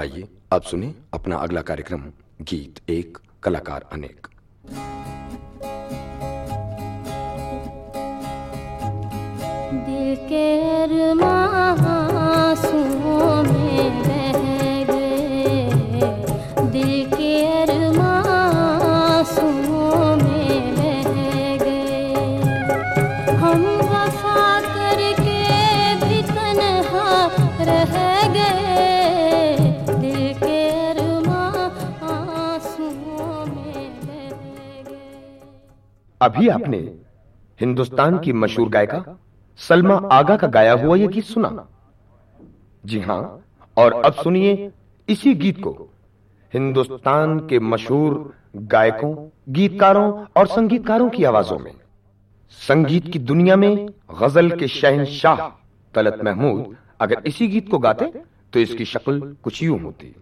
आइए अब सुने अपना अगला कार्यक्रम गीत एक कलाकार अनेक। दिल के अभी आपने हिंदुस्तान की मशहूर गायिका सलमा आगा का गाया हुआ यह गीत सुना? जी हाँ, और अब सुनिए इसी गीत को। हिंदुस्तान के मशहूर गायकों, गीतकारों और संगीतकारों की आवाजों में। संगीत की दुनिया में गज़ल के शहनशाह तलत महमूद अगर इसी गीत को गाते तो इसकी शक्ल कुछ यूँ होती।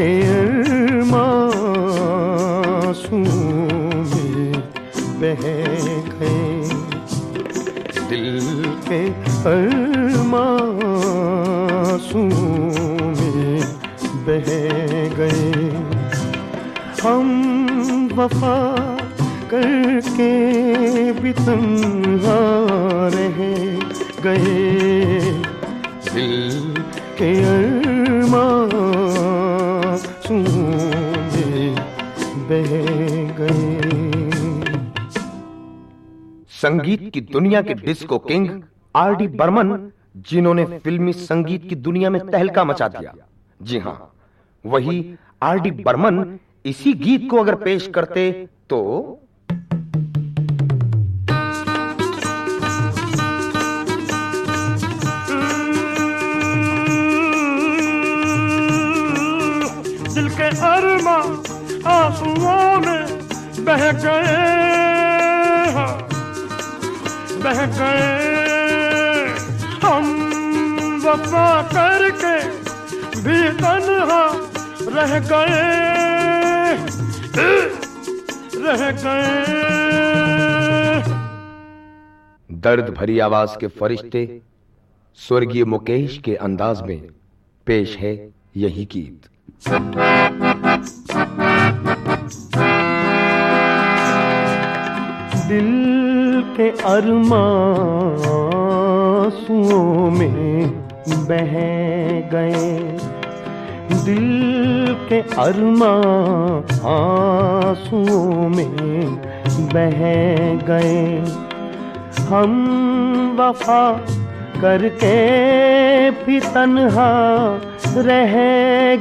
के अरमासूं में बह गए दिल के अरमासूं में बह गए हम वफा करके भी तन्हा गए। के अरमासूं बह गए। संगीत की दुनिया के disco king R D Burman, जिन्होंने फिल्मी संगीत की दुनिया में तहलका मचा दिया। जी हाँ वही आर डी बर्मन इसी गीत को अगर पेश करते तो दिल के अरमा आंसुओं में बह गए बह गए हम वफा करके भी तन्हा रह गए रह गए दर्द भरी आवाज़ के फरिश्ते स्वर्गीय मुकेश के अंदाज में पेश है यही गीत। दिल के अरमासूओं में बह गए। दिल के अरमा आंसुओं में बह गए। हम वफा करके भी तन्हा रह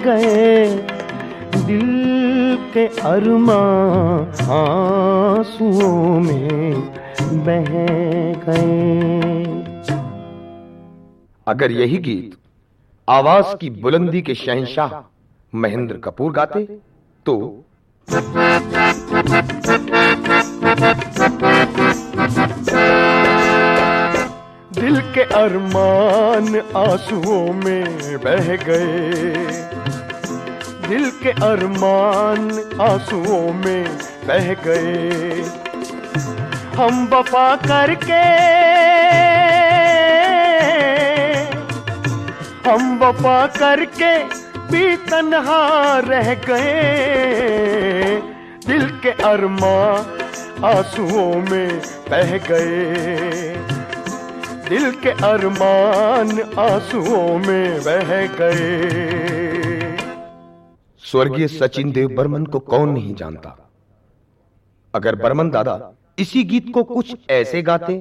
गए। दिल के अरमा आंसुओं में बह गए। अगर यही गीत आवाज़ की बुलंदी के शहंशाह महेंद्र कपूर गाते तो दिल के अरमान आंसुओं में बह गए। दिल के अरमान आंसुओं में बह गए। हम वफा करके, हम वफा करके भी तन्हा रह गए। दिल के अरमा आंसुओं में बह गए। दिल के अरमान आंसुओं में बह गए। स्वर्गीय सचिन देव बर्मन को कौन नहीं जानता? अगर बर्मन दादा इसी गीत को कुछ ऐसे गाते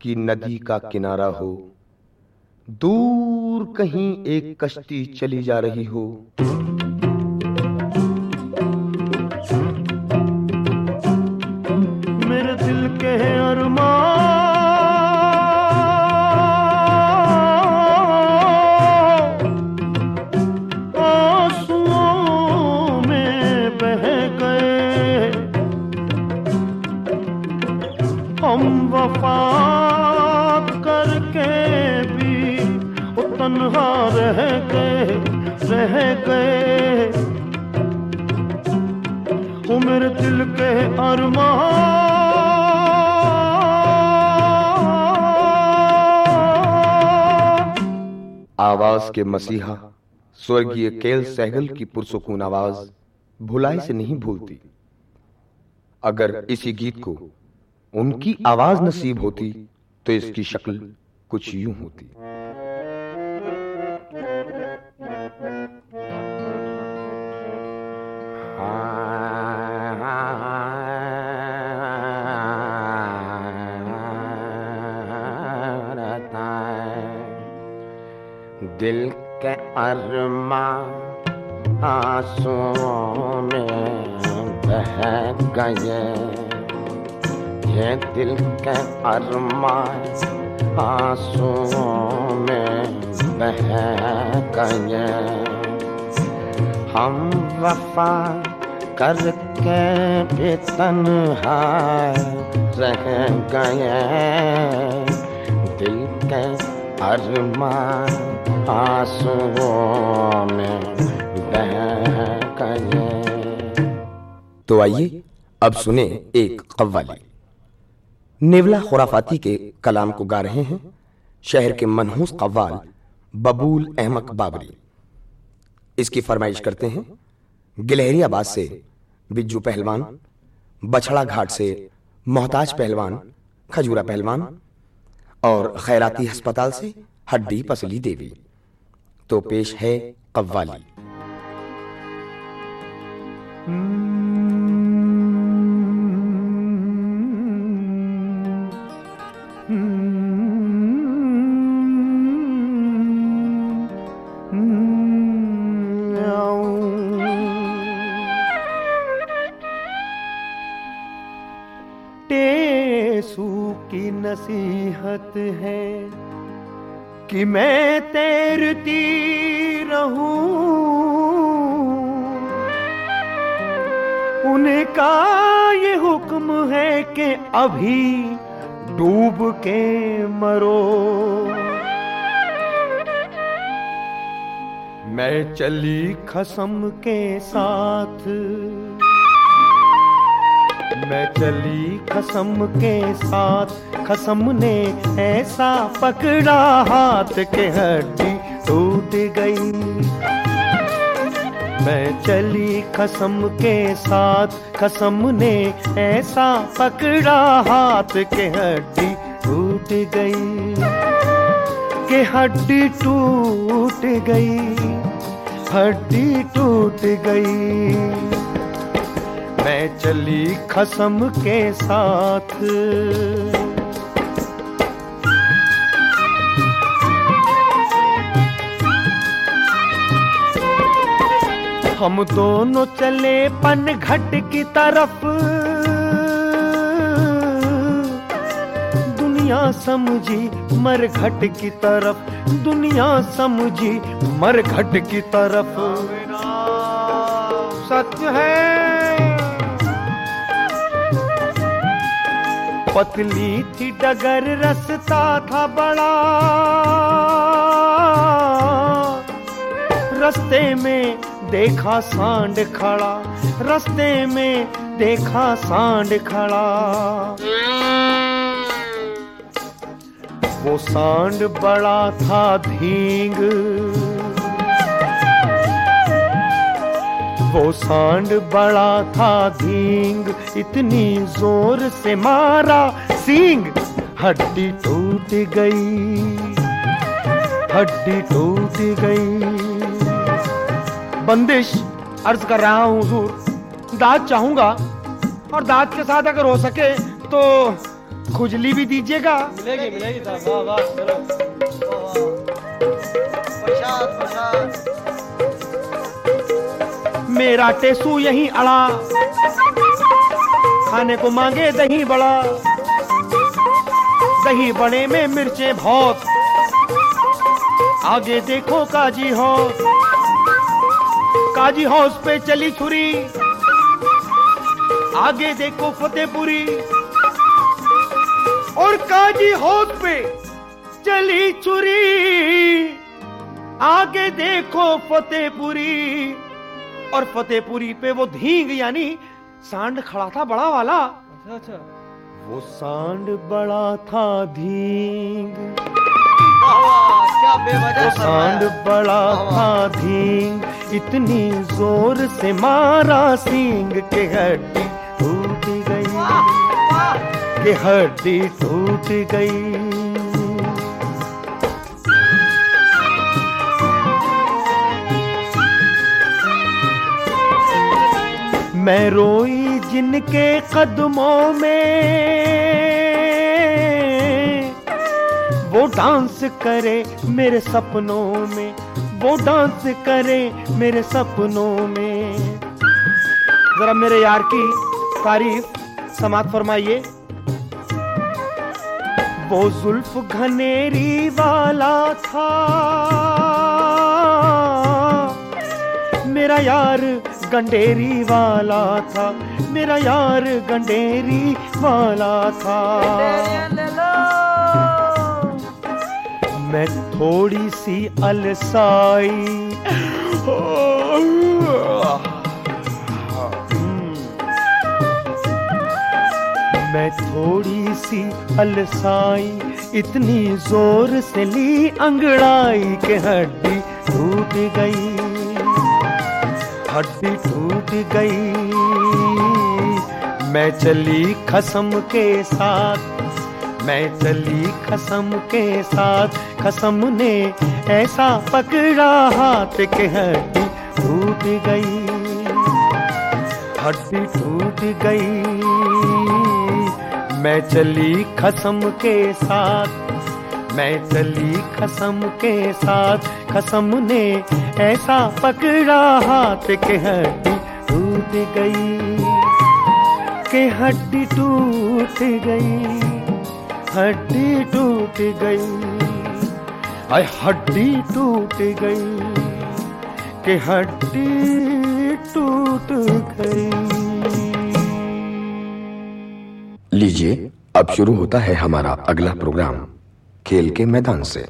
कि नदी का किनारा हो दूर कहीं एक कश्ती चली जा रही हो। रह गए उम्र दिल के आवाज़ के मसीहा, स्वर्गीय केल सहगल की पुरसकून आवाज़ भुलाई से नहीं भूलती। अगर इसी गीत को उनकी आवाज़ नसीब होती तो इसकी शक्ल कुछ यूँ होती। दिल के अरमा आंसुओं में बह गए। ये दिल के अरमा आंसुओं में बह गए। हम वफा करके भी तन्हा रह गए। दिल के अरमान आंसुओं में तो आइए, अब सुने एक कव्वाली। नेवला खुराफाती के कलाम को गा रहे हैं। शहर के मनहूस कव्वाल बबूल अहमद बाबरी। इसकी फरमाइश करते हैं गिलहरियाबाद से बिज्जू पहलवान, बछड़ा घाट से मोहताज पहलवान, खजूरा पहलवान और खैराती अस्पताल से हड्डी पसली देवी। तो पेश है कव्वाली। टेसू अभी डूब के मरो। मैं चली खसम के साथ। मैं चली खसम के साथ। खसम ने ऐसा पकड़ा हाथ के हड्डी टूट गई। मैं चली खसम के साथ खसम ने ऐसा पकड़ा हाथ के हड्डी टूट गई। के हड्डी टूट गई, हड्डी टूट गई। मैं चली खसम के साथ हम दोनों चले पन घट की तरफ़। दुनिया समझी मर घट की तरफ़। दुनिया समझी मर घट की तरफ़। सत्य है। पतली थी डगर रसता था बड़ा। रस्ते में देखा सांड खड़ा, रस्ते में देखा सांड खड़ा। वो सांड बड़ा था धींग वो सांड बड़ा था धींग इतनी ज़ोर से मारा सींग। हड्डी टूट गई, हड्डी टूट गई। बंदिश अर्ज़ कर रहा हूँ हुजूर। दांत चाहूँगा और दांत के साथ अगर हो सके तो खुजली भी दीजिएगा। मिलेगी मिलेगी वाह वाह चलो। वाह, वाह। प्रसाद प्रसाद। मेरा टेसू यहीं अड़ा। खाने को मांगे दही बड़ा। दही बड़े में मिर्चें बहुत। आगे देखो काजी हो काजी हाउस पे चली छुरी। आगे देखो फतेहपुरी। और काजी हाउस पे चली छुरी। आगे देखो फतेहपुरी। और फतेहपुरी पे वो धींग यानी सांड खड़ा था बड़ा वाला। अच्छा अच्छा। वो सांड बड़ा था धींग। सांड। बड़ा था इतनी ज़ोर से मारा सींग के हड्डी टूट गई। के हड्डी टूट गई। मैं रोई जिनके कदमों में वो डांस करे मेरे सपनों में, वो डांस करे मेरे सपनों में। जरा मेरे यार की तारीफ़ समाप्त फरमाइए। वो जुल्फ घनेरी वाला था। मेरा यार गंडेरी वाला था, मेरा यार गंडेरी वाला था। मैं थोड़ी सी अलसाई। मैं थोड़ी सी अलसाई, इतनी ज़ोर से ली अंगड़ाई के हड्डी टूट गई। हड्डी टूट गई। मैं चली खसम के साथ, मैं चली खसम के साथ। खसम ने ऐसा पकड़ा हाथ के हड्डी टूट गई। हड्डी टूट गई। मैं चली खसम के साथ, मैं चली खसम के साथ खसम ने ऐसा पकड़ा हाथ के हड्डी टूट गई, के हड्डी टूट गई, हड्डी टूट गई। आय हड्डी टूट गई, के हड्डी टूट गई। लीजिए, अब शुरू होता है हमारा अगला प्रोग्राम, खेल के मैदान से।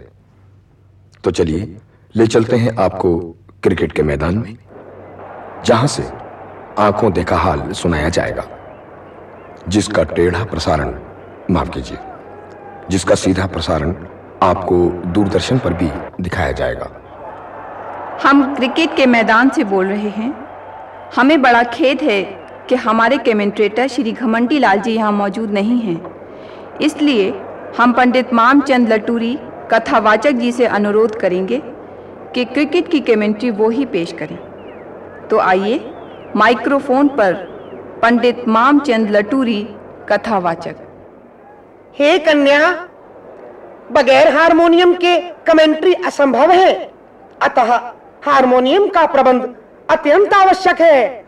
तो चलिए, ले चलते हैं आपको क्रिकेट के मैदान में, जहाँ से आँखों देखा हाल सुनाया जाएगा, जिसका टेढ़ा प्रसारण, माफ़ कीजिए, जिसका सीधा प्रसारण आपको दूरदर्शन पर भी दिखाया जाएगा। हम क्रिकेट के मैदान से बोल रहे हैं। हमें बड़ा खेद है कि हमारे कमेंट्रेटर श्री घमंडी लाल जी यहाँ मौजूद नहीं हैं। इसलिए हम पंडित मामचंद लटूरी कथावाचक जी से अनुरोध करेंगे कि क्रिकेट की कमेंट्री वो ही पेश करें। तो आइए माइक्रोफोन पर पंडित मामचंद लटूरी कथावाचक। हे कन्या बगैर हारमोनियम के कमेंट्री असंभव है। अतः हारमोनियम का प्रबंध अत्यंत आवश्यक है।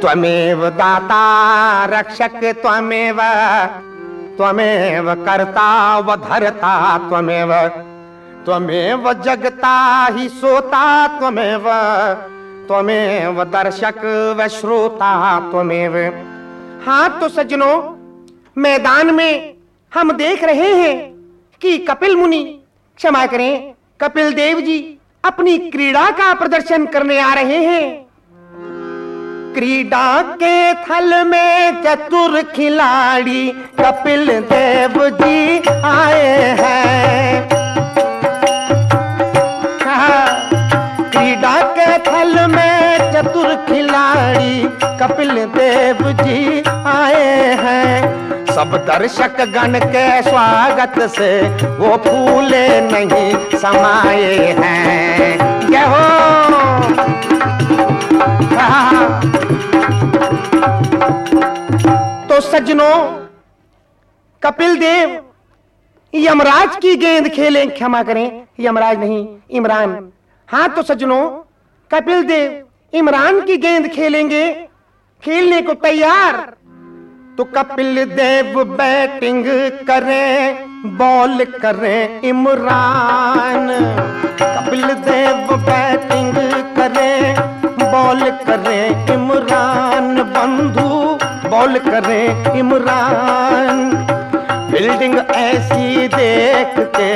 त्वमेव दाता रक्षक, त्वमेव त्वमेव कर्ता व धर्ता, त्वमेव त्वमेव जगता ही सोता, त्वमेव त्वमेव दर्शक व श्रोता, त्वमेव। हाँ तो सज्जनों मैदान में हम देख रहे हैं कि कपिल मुनि, क्षमा करें, कपिल देव जी अपनी क्रीड़ा का प्रदर्शन करने आ रहे हैं। क्रीडा के थल में चतुर खिलाड़ी कपिल देव जी आए हैं, क्रीडा के थल में चतुर खिलाड़ी कपिल देव जी हैं। सब दर्शक गण के स्वागत से वो फूले नहीं समाये हैं। जय हो। तो सज्जनों, कपिल देव, यमराज की गेंद खेलें, क्षमा करें। यमराज नहीं, इमरान। हाँ तो सज्जनों, कपिल देव, इमरान की गेंद खेलेंगे। खेलने को तैयार। तो कपिल देव बैटिंग करें बॉल करें इमरान कपिल देव बैटिंग करें बॉल करें इमरान बंधु बॉल करें इमरान बिल्डिंग ऐसी देख के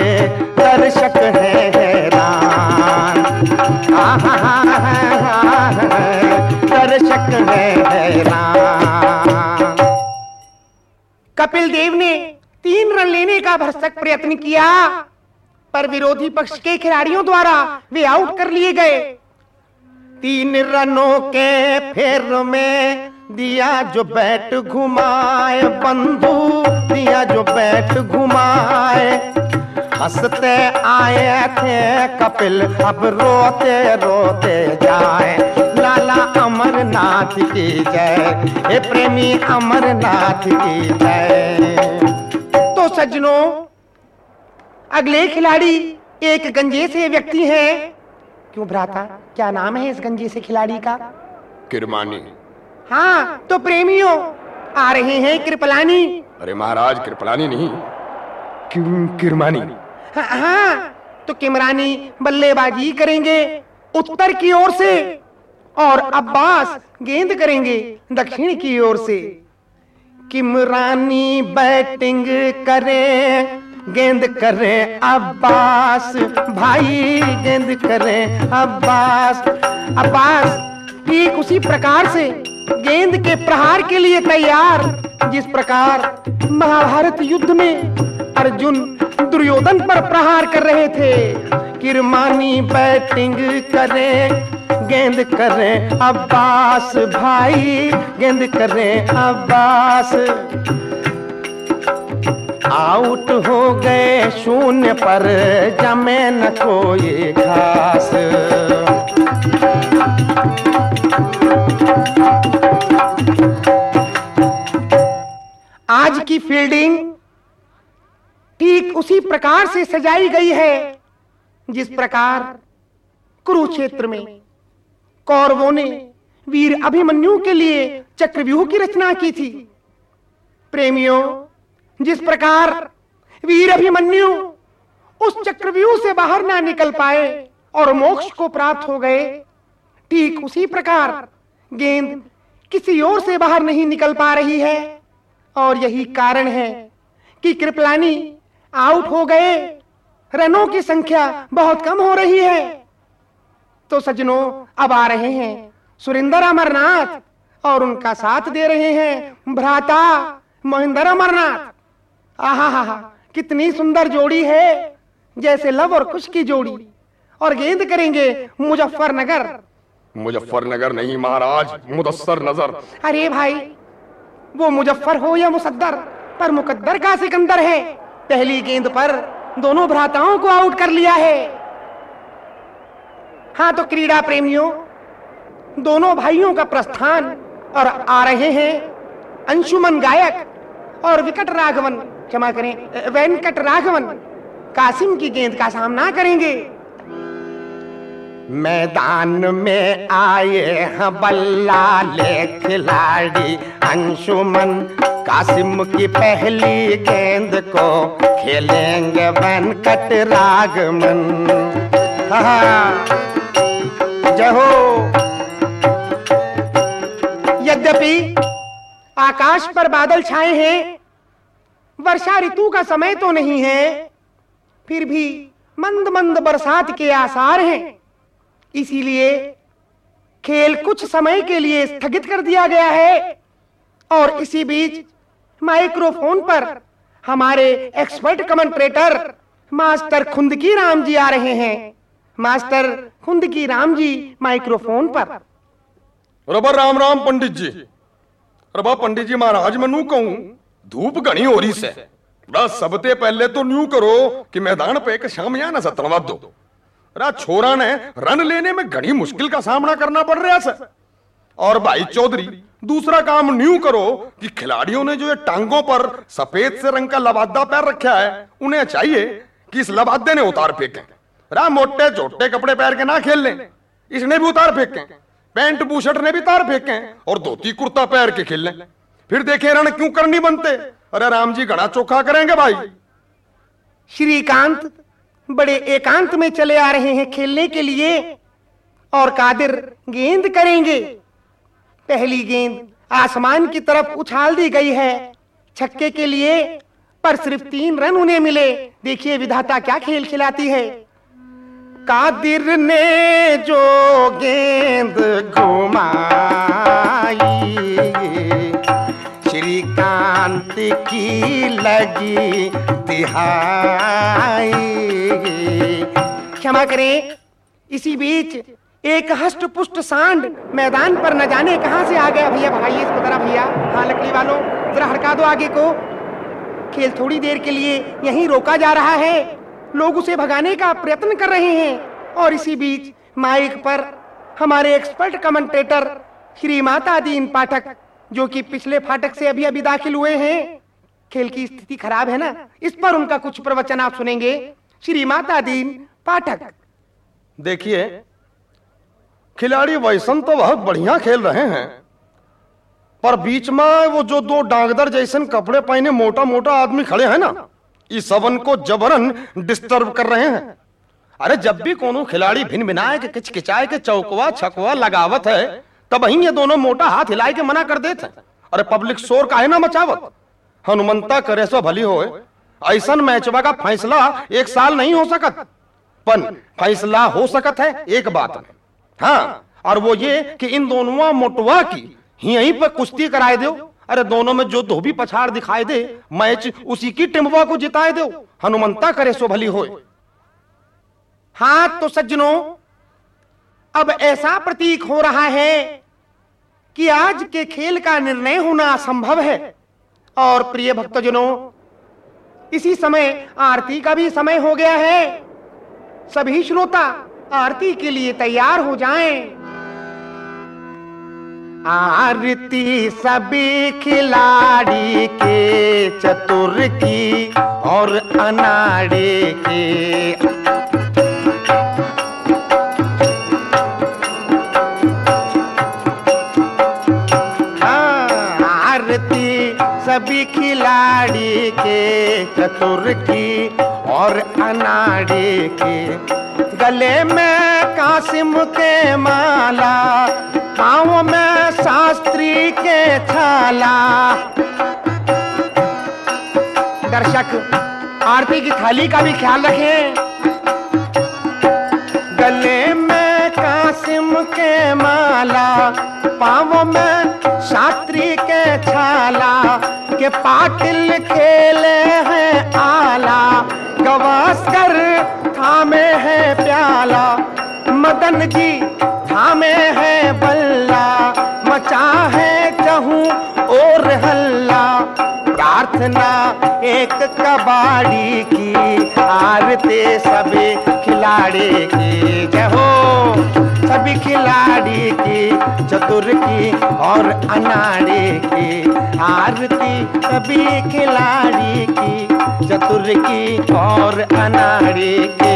दर्शक है हैरान दर्शक है हैरान कपिल देव ने तीन रन लेने का भरसक प्रयत्न किया, पर विरोधी पक्ष के खिलाड़ियों द्वारा वे आउट कर लिए गए। तीन रनों के फेर में दिया जो बैट घुमाए बंधु दिया जो बैट घुमाए। हँसते आए थे कपिल, अब रोते रोते जाए। अमरनाथ की जय। हे प्रेमी अमरनाथ की जय। तो सज्जनों अगले खिलाड़ी एक गंजे से व्यक्ति है। क्यों भ्राता क्या नाम है इस गंजे से खिलाड़ी का? किरमानी। हाँ तो प्रेमियों आ रहे हैं कृपलानी अरे महाराज कृपलानी नहीं। किर- किरमानी। हाँ, हाँ तो किमरानी बल्लेबाजी करेंगे उत्तर की ओर से। और अब्बास गेंद करेंगे दक्षिण की ओर से। किमरानी बैटिंग करें, गेंद करें अब्बास। भाई गेंद करें अब्बास। अब्बास, ठीक उसी प्रकार से गेंद के प्रहार के लिए तैयार, जिस प्रकार महाभारत युद्ध में अर्जुन दुर्योधन पर प्रहार कर रहे थे। किरमानी बैटिंग करें, गेंद करें, अब्बास भाई, गेंद करें, अब्बास। आउट हो गए शून्य पर, जमे न कोई घास। आज की फील्डिंग उसी प्रकार से सजाई गई है, जिस प्रकार कुरुक्षेत्र में कौरवों ने वीर अभिमन्यु के लिए चक्रव्यूह की रचना की थी। प्रेमियों, जिस प्रकार वीर अभिमन्यु उस चक्रव्यूह से बाहर ना निकल पाए और मोक्ष को प्राप्त हो गए, ठीक उसी प्रकार गेंद किसी और से बाहर नहीं निकल पा रही है। और यही कारण है कि कृपलानी आउट हो गए। रनों की संख्या बहुत कम हो रही है। तो सज्जनों अब आ रहे हैं सुरेंद्र अमरनाथ और उनका साथ दे रहे हैं भ्राता महेंद्र अमरनाथ। आहा हा हा कितनी सुंदर जोड़ी है। जैसे लव और खुश की जोड़ी। और गेंद करेंगे मुजफ्फरनगर। मुजफ्फरनगर नहीं महाराज मुदस्सर नज़र। अरे भाई वो मुजफ्फर हो या मुसद्दर पर मुकद्दर का सिकंदर है। पहली गेंद पर दोनों भ्राताओं को आउट कर लिया है। हाँ तो क्रीड़ा प्रेमियों, दोनों भाइयों का प्रस्थान और आ रहे हैं। अंशुमन गायक और विकट राघवन, क्षमा करें, वेंकट राघवन, कासिम की गेंद का सामना करेंगे। मैदान में आए हैं बल्ला ले खिलाड़ी अंशुमन। कासिम की पहली गेंद को खेलेंगे वेंकट रागमन। हाँ, हो। यद्यपि आकाश पर बादल छाए हैं वर्षा ऋतु का समय तो नहीं है फिर भी मंद मंद बरसात के आसार हैं। इसीलिए खेल कुछ समय के लिए स्थगित कर दिया गया है और इसी बीच माइक्रोफोन पर। हमारे expert commentator, master Khundki Ram ji आ रहे हैं। मास्टर खुंदकी राम जी माइक्रोफोन पर। रबा राम राम पंडित जी। रबा पंडित जी महाराज, मैं नू कहूँ, धूप घनी हो रही से। बस सबते पहले तो न्यू करो कि मैदान पे एक शामियाना सा तलवा दो रा छोरा ने रन लेने में घनी मुश्किल का सामना करना पड़ रहा है और भाई चौधरी, दूसरा काम न्यू करो कि खिलाड़ियों ने जो ये टांगों पर सफ़ेद से रंग का लबादा पैर रखा है, उन्हें चाहिए कि इस लबादे ने उतार फेंके। रा मोटे छोटे कपड़े पहन के ना खेल लें। इसने भी उतार फेंके, पैंट बूशर्ट ने भी तार फेंके और धोती कुर्ता पहन के खेल लें। फिर देखे रन क्यों करनी बनते। अरे राम जी, घड़ा चोखा करेंगे भाई। श्रीकांत, बड़े एकांत में चले आ रहे हैं खेलने के लिए और कादिर गेंद करेंगे। पहली गेंद आसमान की तरफ़ उछाल दी गई है। छक्के के लिए पर सिर्फ़ तीन रन उन्हें मिले। देखिए विधाता क्या खेल खिलाती है। कादिर ने जो गेंद घुमाई, श्रीकांत की लगी तिहाई। क्षमा करें, इसी बीच एक हष्ट पुष्ट सांड मैदान पर न जाने कहाँ से आ गया भैया? भाई, इसको जरा भैया हाँ लकड़ी वालों, जरा हड़का दो आगे को। खेल थोड़ी देर के लिए यहीं रोका जा रहा है। लोग उसे भगाने का प्रयत्न कर रहे हैं। और इसी बीच माइक पर हमारे एक्सपर्ट कमेंटेटर श्री माता दीन पाठक, जो कि पिछले फाटक से अभी अभी दाखिल हुए हैं। खेल की स्थिति खराब है ना? इस पर उनका कुछ प्रवचन आप सुनेंगे। श्री माता दीन पाठक। देखिए खिलाड़ी वैसन तो बहुत बढ़िया खेल रहे हैं। पर बीच में वो जो दो डांगदर जैसन कपड़े पहने मोटा मोटा आदमी खड़े हैं ना, इस सबन को जबरन डिस्टर्ब कर रहे हैं। अरे जब भी कोनो खिलाड़ी भिन भिनाए के किचकिचाए के चौकवा छकवा लगावत है, तब ही ये दोनों मोटा हाथ हिलाए के मना कर देते हैं। अरे पब्लिक शोर काहे ना मचावत? हनुमंता करे सो भली होए। ऐसन मैचवा का फैसला एक साल नहीं हो सकत। पन फैसला हो सकत है एक बात में। हाँ और वो ये कि इन दोनों मोटवा की यहीं पर कुश्ती कराए दो अरे दोनों में जो धोबी पछाड़ दिखाई दे, मैच उसी की टिम्बवा को जिताए दो हनुमंता करे सो भली हो हाँ तो सज्जनों, अब ऐसा प्रतीक हो रहा है कि आज के खेल का निर्णय होना असंभव है। और प्रिय भक्तजनों, इसी समय आरती का भी समय हो गया है। सभी श्रोता आरती के लिए तैयार हो जाएँ। आरती सभी खिलाड़ी के चतुर की और अनाड़े के हाँ, सभी खिलाड़ी के चतुर की और अनाड़ी की गले में कासिम के माला, पाँव में शास्त्री के छाला। दर्शक, आरती की थाली का भी ख्याल रखें। गले में कासिम के माला, पाँव में शास्त्री के छाला, के पाटिल खेले हैं आला। गवास्कर प्याला मदन जी थामे है बल्ला, मचा है कहूँ और हल्ला। प्रार्थना एक कबाड़ी की, आरते सभी खिलाड़ी की। जय हो सभी खिलाड़ी की, चतुर की और अनाड़ी की। आरती सभी खिलाड़ी की, चतुर की और अनाड़ी की।